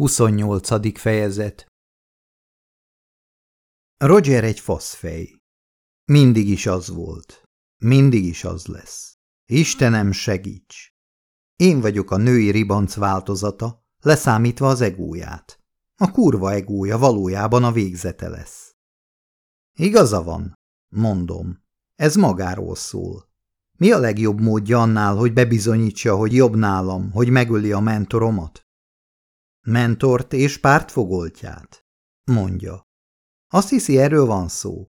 28. fejezet Roger egy faszfej. Mindig is az volt. Mindig is az lesz. Istenem, segíts! Én vagyok a női ribanc változata, leszámítva az egóját. A kurva egója valójában a végzete lesz. Igaza van, mondom. Ez magáról szól. Mi a legjobb módja annál, hogy bebizonyítsa, hogy jobb nálam, hogy megöli a mentoromat? Mentort és pártfogoltját? Mondja. Azt hiszi, erről van szó.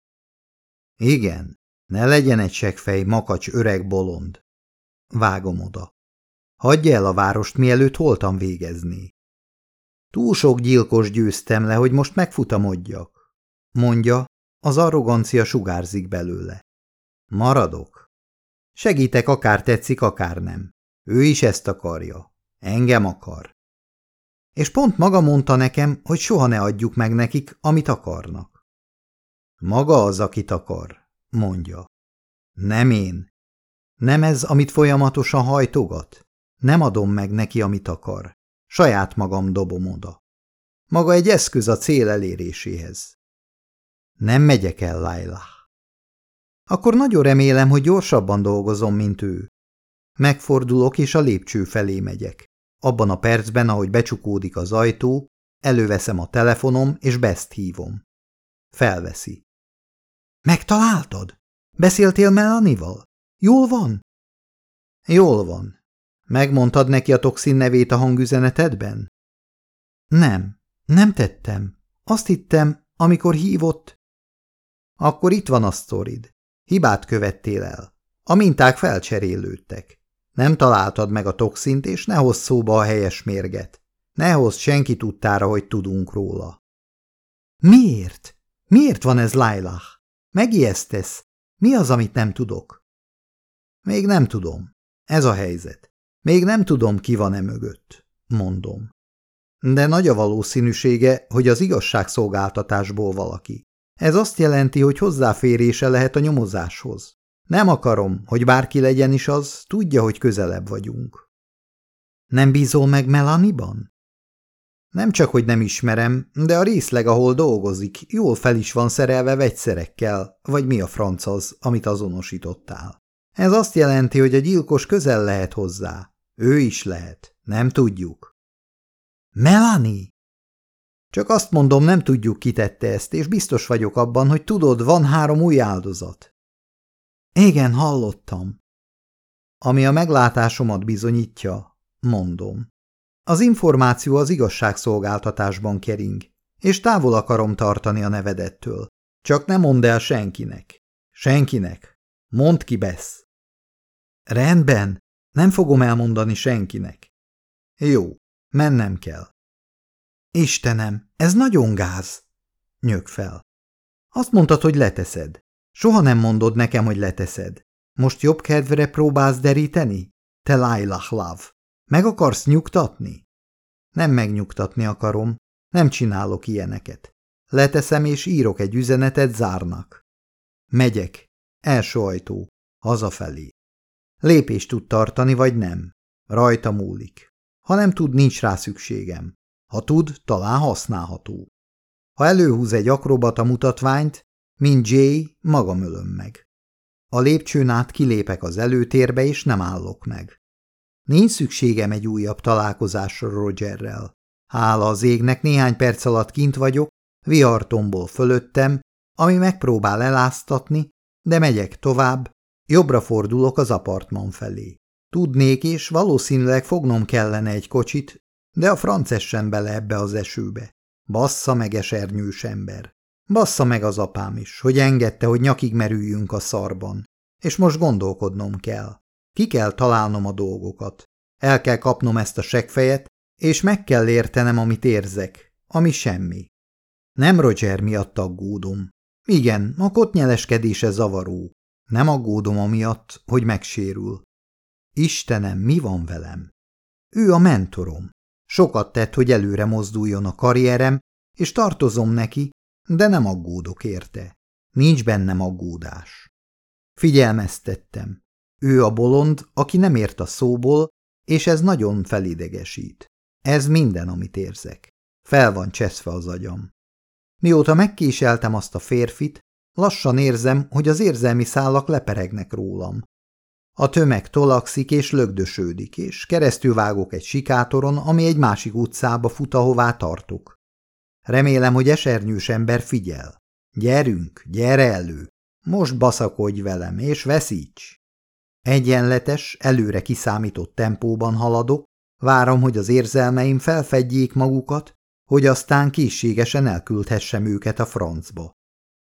Igen, ne legyen egy segfej, makacs, öreg bolond. Vágom oda. Hagyja el a várost, mielőtt holtam végezni. Túl sok gyilkos győztem le, hogy most megfutamodjak. Mondja, az arrogancia sugárzik belőle. Maradok. Segítek, akár tetszik, akár nem. Ő is ezt akarja. Engem akar. És pont maga mondta nekem, hogy soha ne adjuk meg nekik, amit akarnak. Maga az, akit akar, mondja. Nem én. Nem ez, amit folyamatosan hajtogat? Nem adom meg neki, amit akar. Saját magam dobom oda. Maga egy eszköz a cél eléréséhez. Nem megyek el, Laila. Akkor nagyon remélem, hogy gyorsabban dolgozom, mint ő. Megfordulok, és a lépcső felé megyek. Abban a percben, ahogy becsukódik az ajtó, előveszem a telefonom, és Best hívom. Felveszi. Megtaláltad? Beszéltél Melanival? Jól van? Jól van. Megmondtad neki a toxin nevét a hangüzenetedben? Nem, nem tettem. Azt hittem, amikor hívott. Akkor itt van a sztorid. Hibát követtél el. A minták felcserélődtek. Nem találtad meg a toxint, és ne hozz szóba a helyes mérget. Ne hozz senki tudtára, hogy tudunk róla. Miért? Miért van ez, Lailah? Megijesztesz? Mi az, amit nem tudok? Még nem tudom. Ez a helyzet. Még nem tudom, ki van-e mögött, mondom. De nagy a valószínűsége, hogy az igazságszolgáltatásból valaki. Ez azt jelenti, hogy hozzáférése lehet a nyomozáshoz. Nem akarom, hogy bárki legyen is az, tudja, hogy közelebb vagyunk. Nem bízol meg Melaniban? Nem csak, hogy nem ismerem, de a részleg, ahol dolgozik, jól fel is van szerelve vegyszerekkel, vagy mi a franc az, amit azonosítottál. Ez azt jelenti, hogy a gyilkos közel lehet hozzá. Ő is lehet. Nem tudjuk. Melanie? Csak azt mondom, nem tudjuk, ki tette ezt, és biztos vagyok abban, hogy tudod, van három új áldozat. Igen, hallottam. Ami a meglátásomat bizonyítja, mondom. Az információ az igazságszolgáltatásban kering, és távol akarom tartani a nevedettől. Csak nem mondd el senkinek. Senkinek. Mondd ki, Besz. Rendben, nem fogom elmondani senkinek. Jó, mennem kell. Istenem, ez nagyon gáz. Nyög fel. Azt mondtad, hogy leteszed. Soha nem mondod nekem, hogy leteszed. Most jobb kedvre próbálsz deríteni? Te Lailah Love. Meg akarsz nyugtatni? Nem megnyugtatni akarom. Nem csinálok ilyeneket. Leteszem és írok egy üzenetet zárnak. Megyek. Első ajtó. Hazafelé. Lépést tud tartani, vagy nem. Rajta múlik. Ha nem tud, nincs rá szükségem. Ha tud, talán használható. Ha előhúz egy akrobata mutatványt, mint Jay, magam ölöm meg. A lépcsőn át kilépek az előtérbe, és nem állok meg. Nincs szükségem egy újabb találkozásra Rogerrel. Hála az égnek néhány perc alatt kint vagyok, vihartomból fölöttem, ami megpróbál eláztatni, de megyek tovább, jobbra fordulok az apartman felé. Tudnék, és valószínűleg fognom kellene egy kocsit, de a francessen bele ebbe az esőbe. Bassza meg esernyős ember. Bassza meg az apám is, hogy engedte, hogy nyakig merüljünk a szarban. És most gondolkodnom kell. Ki kell találnom a dolgokat. El kell kapnom ezt a segfejet, és meg kell értenem, amit érzek, ami semmi. Nem Roger miatt aggódom. Igen, a kotnyeleskedése zavaró. Nem aggódom amiatt, hogy megsérül. Istenem, mi van velem? Ő a mentorom. Sokat tett, hogy előre mozduljon a karrierem, és tartozom neki, de nem aggódok érte. Nincs bennem aggódás. Figyelmeztettem. Ő a bolond, aki nem ért a szóból, és ez nagyon felidegesít. Ez minden, amit érzek. Fel van cseszve az agyam. Mióta megkéseltem azt a férfit, lassan érzem, hogy az érzelmi szálak leperegnek rólam. A tömeg tolakszik és lögdösödik, és keresztül vágok egy sikátoron, ami egy másik utcába fut, ahová tartok. Remélem, hogy esernyős ember figyel. Gyerünk, gyere elő! Most baszakodj velem, és veszíts! Egyenletes, előre kiszámított tempóban haladok, várom, hogy az érzelmeim felfedjék magukat, hogy aztán készségesen elküldhessem őket a francba.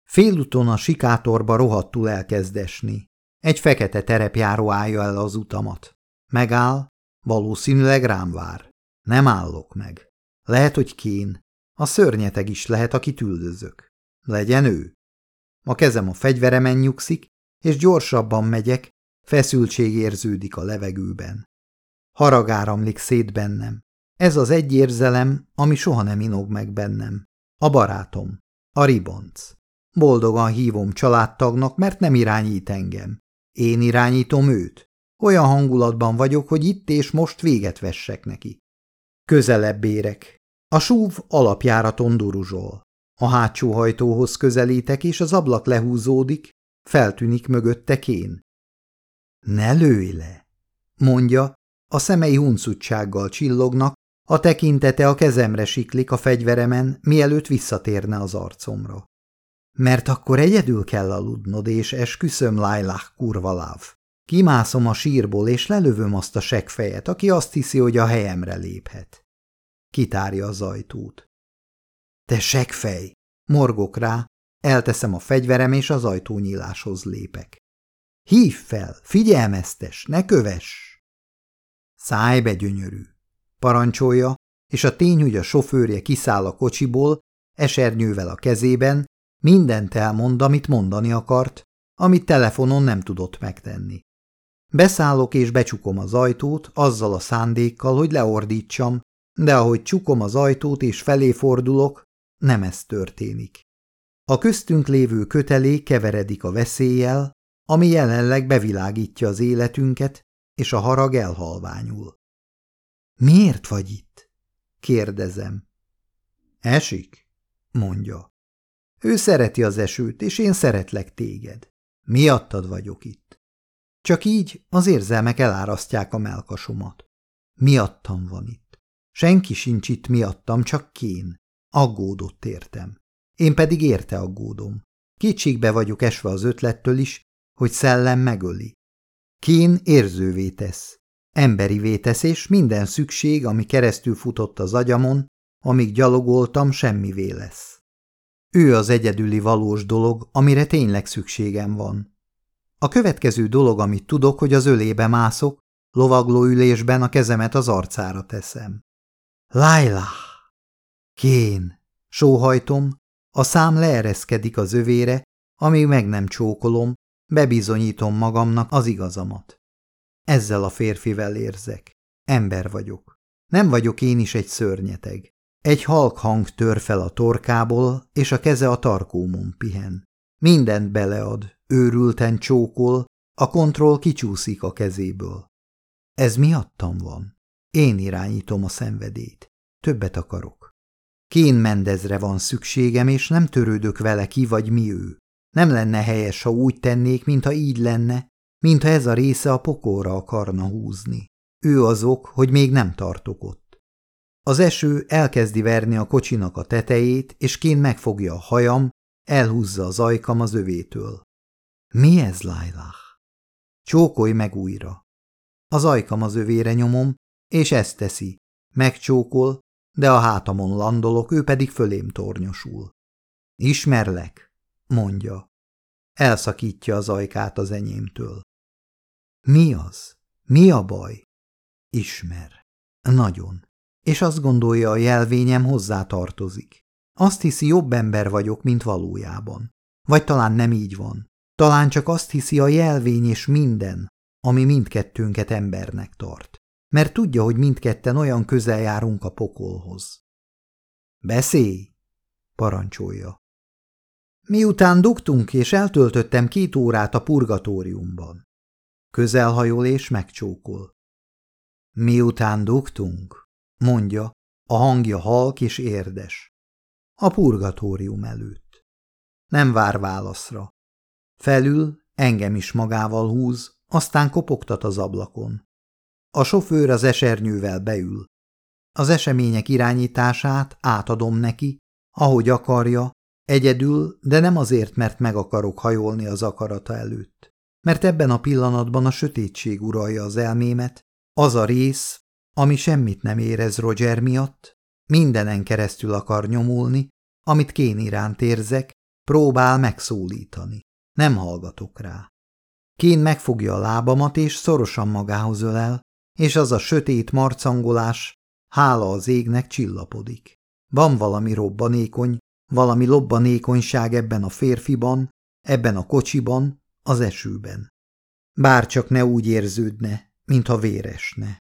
Félúton a sikátorba rohadtul elkezd esni. Egy fekete terepjáró állja el az utamat. Megáll, valószínűleg rám vár. Nem állok meg. Lehet, hogy kén. A szörnyeteg is lehet, akit üldözök. Legyen ő. A kezem a fegyveremen nyugszik, és gyorsabban megyek, feszültség érződik a levegőben. Harag áramlik szét bennem. Ez az egy érzelem, ami soha nem inog meg bennem. A barátom. A ribonc. Boldogan hívom családtagnak, mert nem irányít engem. Én irányítom őt. Olyan hangulatban vagyok, hogy itt és most véget vessek neki. Közelebb érek. A súv alapjáraton duruzsol. A hátsó hajtóhoz közelítek, és az ablak lehúzódik, feltűnik mögötte kén. Ne lőj le, mondja, a szemei huncutsággal csillognak, a tekintete a kezemre siklik a fegyveremen, mielőtt visszatérne az arcomra. Mert akkor egyedül kell aludnod, és esküszöm, Lailah, kurva láv. Kimászom a sírból, és lelövöm azt a segfejet, aki azt hiszi, hogy a helyemre léphet. Kitárja az ajtót. Te segfej! Morgok rá, elteszem a fegyverem, és az ajtónyíláshoz lépek. Hív fel, figyelmeztes, ne kövess! Szállj be, gyönyörű! Parancsolja, és a tény, hogy a sofőrje kiszáll a kocsiból, esernyővel a kezében, mindent elmond, amit mondani akart, amit telefonon nem tudott megtenni. Beszállok és becsukom az ajtót, azzal a szándékkal, hogy leordítsam, de ahogy csukom az ajtót és felé fordulok, nem ez történik. A köztünk lévő kötelék keveredik a veszéllyel, ami jelenleg bevilágítja az életünket, és a harag elhalványul. Miért vagy itt? kérdezem. Esik? mondja. Ő szereti az esőt, és én szeretlek téged. Miattad vagyok itt. Csak így az érzelmek elárasztják a melkasomat. Miattam van itt. Senki sincs itt miattam, csak kén. Aggódott értem. Én pedig érte aggódom. Kétségbe vagyok esve az ötlettől is, hogy szellem megöli. Kén érzővé tesz. Emberivé tesz, és minden szükség, ami keresztül futott az agyamon, amíg gyalogoltam, semmivé lesz. Ő az egyedüli valós dolog, amire tényleg szükségem van. A következő dolog, amit tudok, hogy az ölébe mászok, lovaglóülésben a kezemet az arcára teszem. Laila! Kén! Sóhajtom, a szám leereszkedik az övére, amíg meg nem csókolom, bebizonyítom magamnak az igazamat. Ezzel a férfivel érzek. Ember vagyok. Nem vagyok én is egy szörnyeteg. Egy halk hang tör fel a torkából, és a keze a tarkómon pihen. Mindent belead, őrülten csókol, a kontroll kicsúszik a kezéből. Ez miattam van. Én irányítom a szenvedét. Többet akarok. Kén Mendezre van szükségem, és nem törődök vele ki vagy mi ő. Nem lenne helyes, ha úgy tennék, mintha így lenne, mintha ez a része a pokolra akarna húzni. Ő az ok, hogy még nem tartok ott. Az eső elkezdi verni a kocsinak a tetejét, és kén megfogja a hajam, elhúzza az ajkam az övétől. Mi ez, Lailah? Csókolj meg újra. Az ajkam az övére nyomom, és ezt teszi. Megcsókol, de a hátamon landolok, ő pedig fölém tornyosul. Ismerlek, mondja. Elszakítja az ajkát az enyémtől. Mi az? Mi a baj? Ismer. Nagyon. És azt gondolja, a jelvényem hozzá tartozik. Azt hiszi, jobb ember vagyok, mint valójában. Vagy talán nem így van. Talán csak azt hiszi a jelvény és minden, ami mindkettőnket embernek tart. Mert tudja, hogy mindketten olyan közel járunk a pokolhoz. Beszélj! parancsolja. Miután dugtunk és eltöltöttem két órát a purgatóriumban. Közelhajol és megcsókol. Miután dugtunk, mondja, A hangja halk és érdes. A purgatórium előtt. Nem vár válaszra. Felül engem is magával húz, aztán kopogtat az ablakon. A sofőr az esernyővel beül. Az események irányítását átadom neki, ahogy akarja, egyedül, de nem azért, mert meg akarok hajolni az akarata előtt. Mert ebben a pillanatban a sötétség uralja az elmémet, az a rész, ami semmit nem érez Roger miatt, mindenen keresztül akar nyomulni, amit kén iránt érzek, próbál megszólítani. Nem hallgatok rá. Kén megfogja a lábamat, és szorosan magához ölel, és az a sötét marcangolás, hála az égnek csillapodik. Van valami robbanékony, valami lobbanékonyság ebben a férfiban, ebben a kocsiban, az esőben. Bár csak ne úgy érződne, mintha véresne.